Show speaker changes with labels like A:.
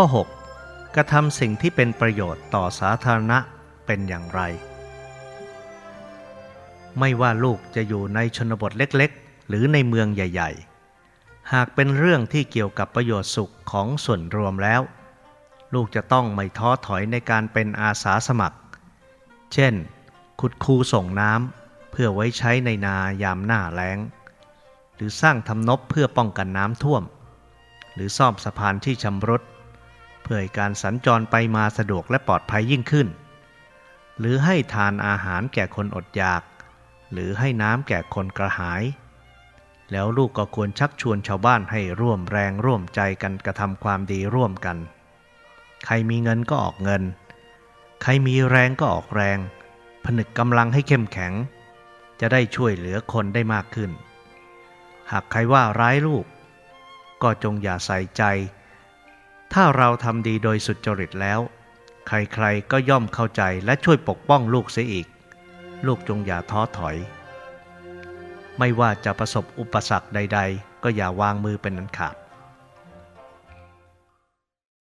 A: ข้อ 6. กระทำสิ่งที่เป็นประโยชน์ต่อสาธารณะเป็นอย่างไร ไม่ว่าลูกจะอยู่ในชนบทเล็กๆ หรือในเมืองใหญ่ ๆ หากเป็นเรื่องที่เกี่ยวกับประโยชน์สุขของส่วนรวมแล้ว ลูกจะต้องไม่ท้อถอยในการเป็นอาสาสมัคร เช่น ขุดคูส่งน้ำเพื่อไว้ใช้ในนายามหน้าแล้ง หรือสร้างทำนบเพื่อป้องกันน้ำท่วม หรือซ่อมสะพานที่ชำรุด เพื่อให้การสัญจรไปมาสะดวกและปลอดภัยยิ่งขึ้น หรือให้ทานอาหารแก่คนอดอยาก หรือให้น้ำแก่คนกระหาย แล้วลูกก็ควรชักชวนชาวบ้านให้ร่วมแรงร่วมใจกันกระทำความดีร่วมกัน ใครมีเงินก็ออกเงิน ใครมีแรงก็ออกแรง ผนึกกำลังให้เข้มแข็ง จะได้ช่วยเหลือคนได้มากขึ้น หากใครว่าร้ายลูกก็จงอย่าใส่ใจ ถ้าเราทำดีโดยสุจริตแล้ว ใครๆก็ย่อมเข้าใจและช่วยปกป้องลูกเสียอีก ลูกจงอย่าท้อถอย ไม่ว่าจะประสบอุปสรรคใด ๆ ก็อย่าวางมือเป็นอันขาด